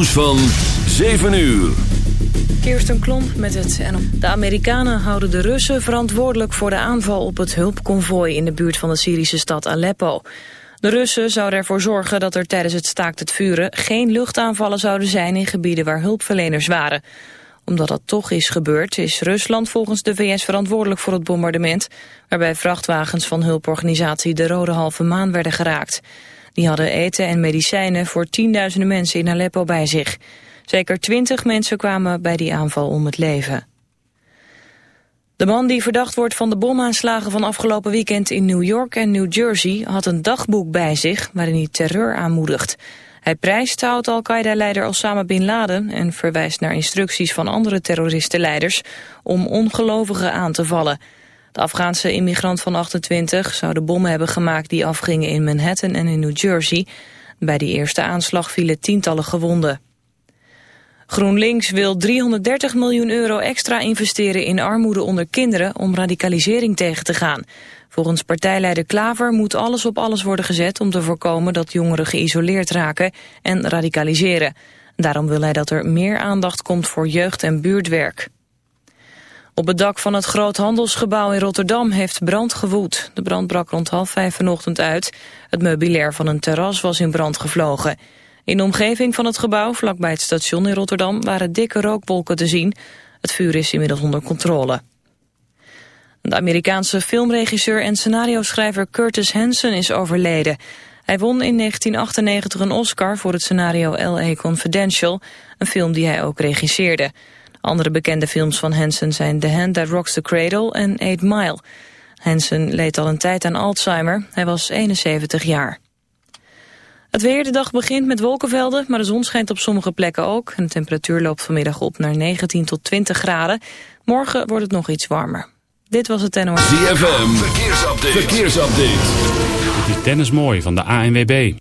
Nieuws van 7 uur. Kirsten Klomp met het De Amerikanen houden de Russen verantwoordelijk voor de aanval op het hulpconvooi in de buurt van de Syrische stad Aleppo. De Russen zouden ervoor zorgen dat er tijdens het staakt het vuren geen luchtaanvallen zouden zijn in gebieden waar hulpverleners waren. Omdat dat toch is gebeurd is Rusland volgens de VS verantwoordelijk voor het bombardement, waarbij vrachtwagens van hulporganisatie de Rode Halve Maan werden geraakt. Die hadden eten en medicijnen voor tienduizenden mensen in Aleppo bij zich. Zeker twintig mensen kwamen bij die aanval om het leven. De man die verdacht wordt van de bomaanslagen van afgelopen weekend in New York en New Jersey had een dagboek bij zich waarin hij terreur aanmoedigt. Hij prijst oud-Al-Qaeda-leider Osama Bin Laden en verwijst naar instructies van andere terroristenleiders om ongelovigen aan te vallen. De Afghaanse immigrant van 28 zou de bommen hebben gemaakt die afgingen in Manhattan en in New Jersey. Bij die eerste aanslag vielen tientallen gewonden. GroenLinks wil 330 miljoen euro extra investeren in armoede onder kinderen om radicalisering tegen te gaan. Volgens partijleider Klaver moet alles op alles worden gezet om te voorkomen dat jongeren geïsoleerd raken en radicaliseren. Daarom wil hij dat er meer aandacht komt voor jeugd- en buurtwerk. Op het dak van het groothandelsgebouw in Rotterdam heeft brand gewoed. De brand brak rond half vijf vanochtend uit. Het meubilair van een terras was in brand gevlogen. In de omgeving van het gebouw, vlakbij het station in Rotterdam, waren dikke rookwolken te zien. Het vuur is inmiddels onder controle. De Amerikaanse filmregisseur en scenario-schrijver Curtis Hanson is overleden. Hij won in 1998 een Oscar voor het scenario L.A. Confidential, een film die hij ook regisseerde. Andere bekende films van Hansen zijn The Hand That Rocks the Cradle en Eight Mile. Hansen leed al een tijd aan Alzheimer. Hij was 71 jaar. Het weer, de dag begint met wolkenvelden, maar de zon schijnt op sommige plekken ook. En de temperatuur loopt vanmiddag op naar 19 tot 20 graden. Morgen wordt het nog iets warmer. Dit was het NOS. ZFM, verkeersupdate. verkeersupdate. Dit is Dennis Mooi van de ANWB.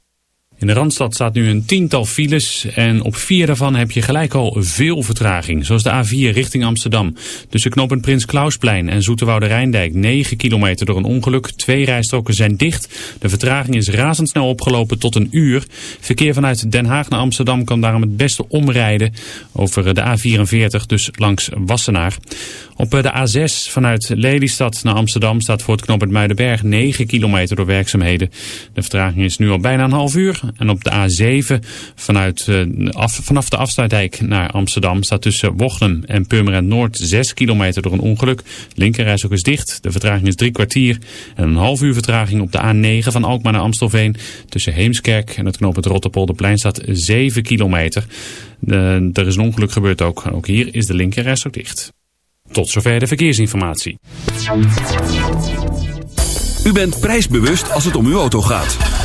In de Randstad staat nu een tiental files en op vier daarvan heb je gelijk al veel vertraging. Zoals de A4 richting Amsterdam. Tussen knooppunt Prins Klausplein en Zoeterwoude Rijndijk 9 kilometer door een ongeluk. Twee rijstroken zijn dicht. De vertraging is razendsnel opgelopen tot een uur. Verkeer vanuit Den Haag naar Amsterdam kan daarom het beste omrijden over de A44, dus langs Wassenaar. Op de A6 vanuit Lelystad naar Amsterdam staat voor het knooppunt Muidenberg 9 kilometer door werkzaamheden. De vertraging is nu al bijna een half uur. En op de A7 vanuit, af, vanaf de afsluitdijk naar Amsterdam staat tussen Wochnum en Purmerend Noord 6 kilometer door een ongeluk. Linkerreis ook is dicht. De vertraging is drie kwartier. En een half uur vertraging op de A9 van Alkmaar naar Amstelveen. Tussen Heemskerk en het knooppunt Rotterpolderplein staat 7 kilometer. Uh, er is een ongeluk gebeurd ook. Ook hier is de linkerreis ook dicht. Tot zover de verkeersinformatie. U bent prijsbewust als het om uw auto gaat.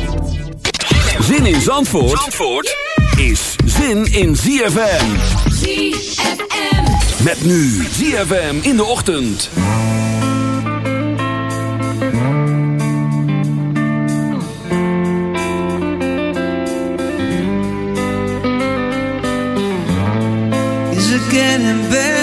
Zin in Zandvoort, Zandvoort is zin in ZFM. ZFM. Met nu ZFM in de ochtend. Is it getting better?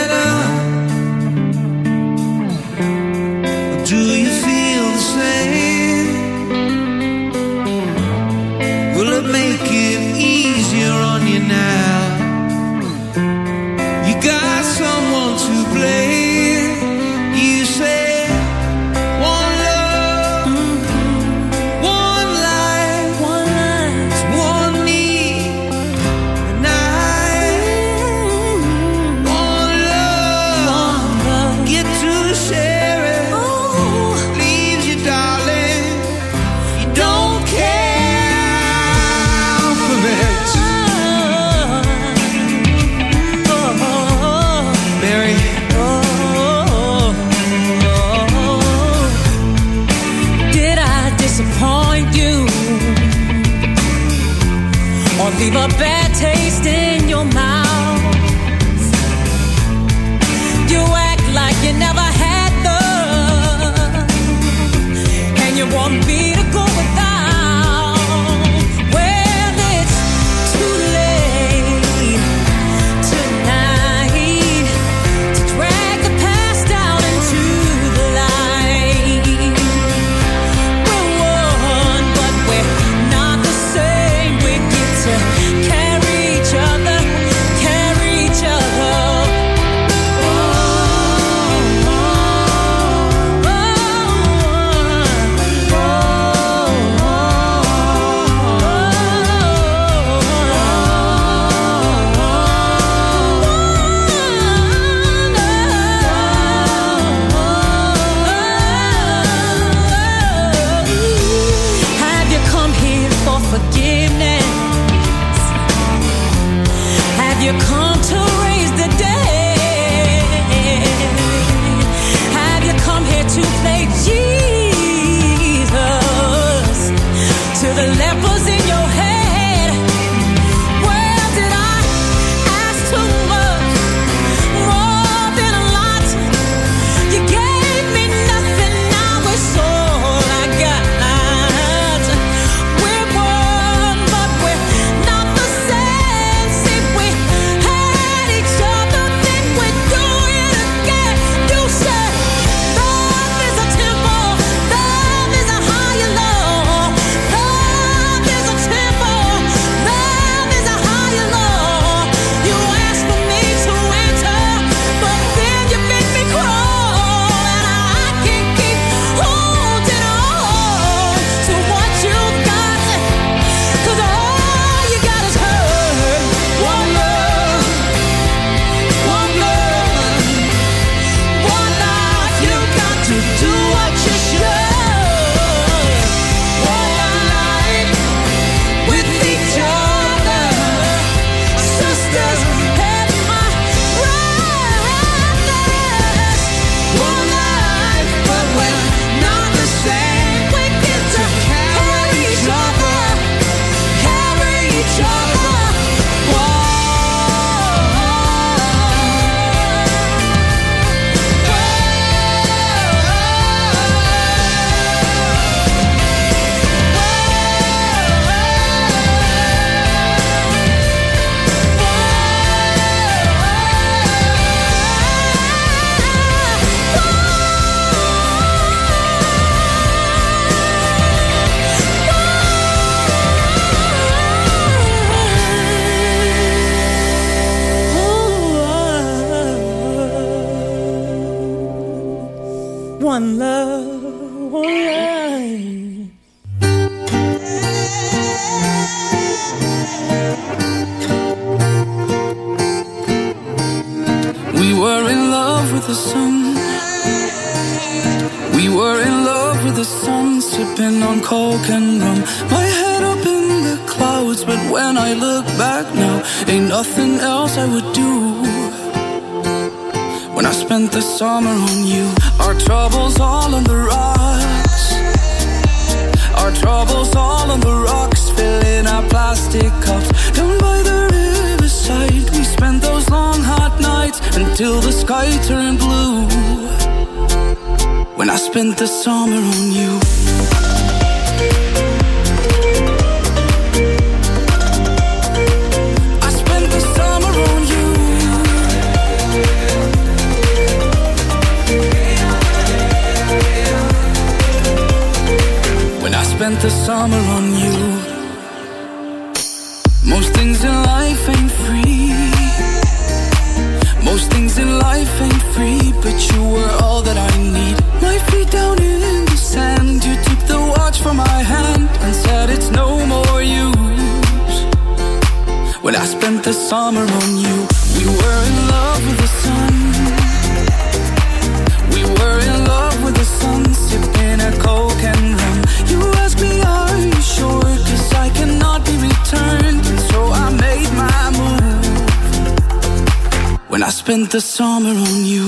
The summer on you.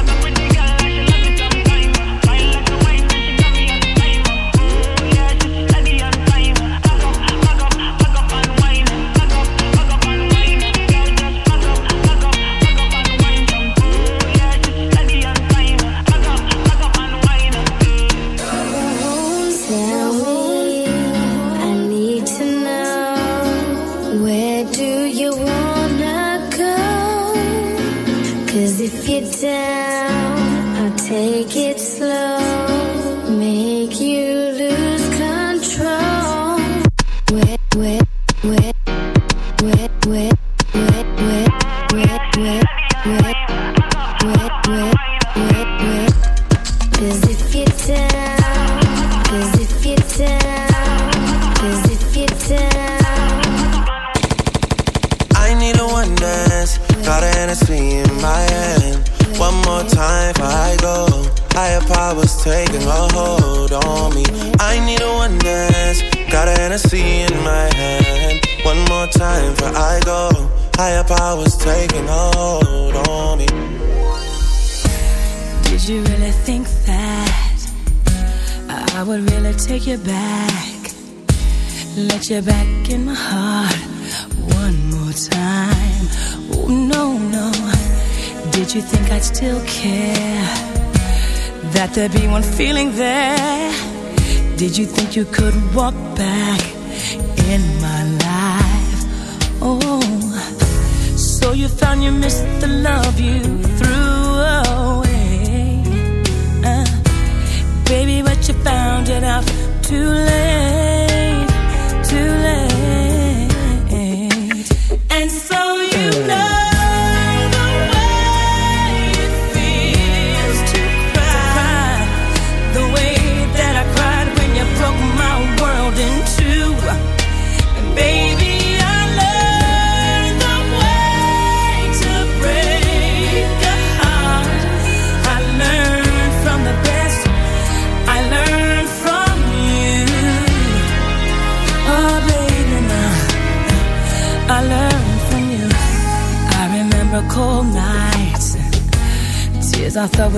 Walk back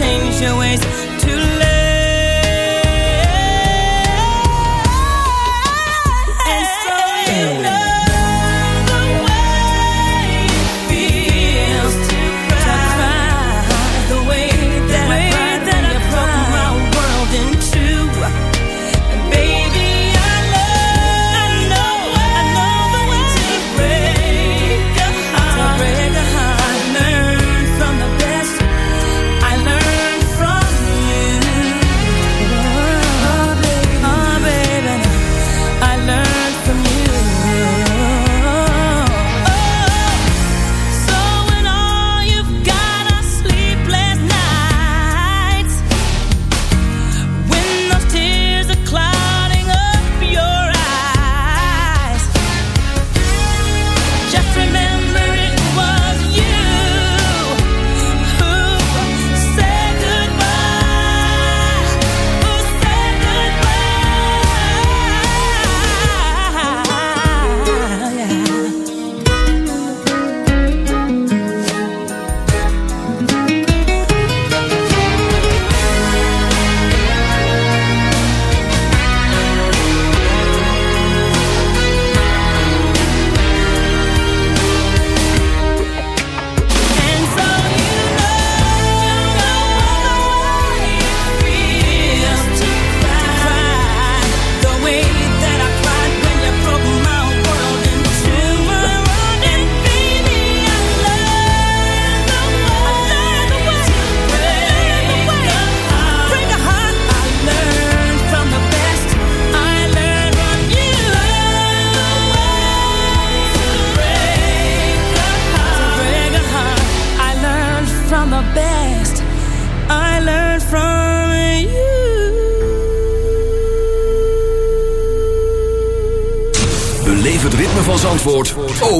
change your ways.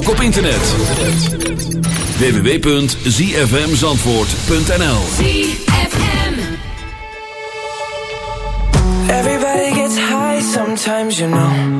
ook op internet. www.zfmzandvoort.nl Everybody gets high sometimes, you know.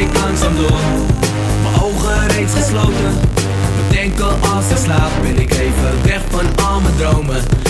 ik langzaam door. Mijn ogen reeds gesloten. Mijn denken als ik slaap Ben ik even weg van al mijn dromen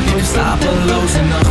Maar ik heb slapeloze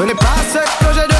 Soyez pas ce que j'ai de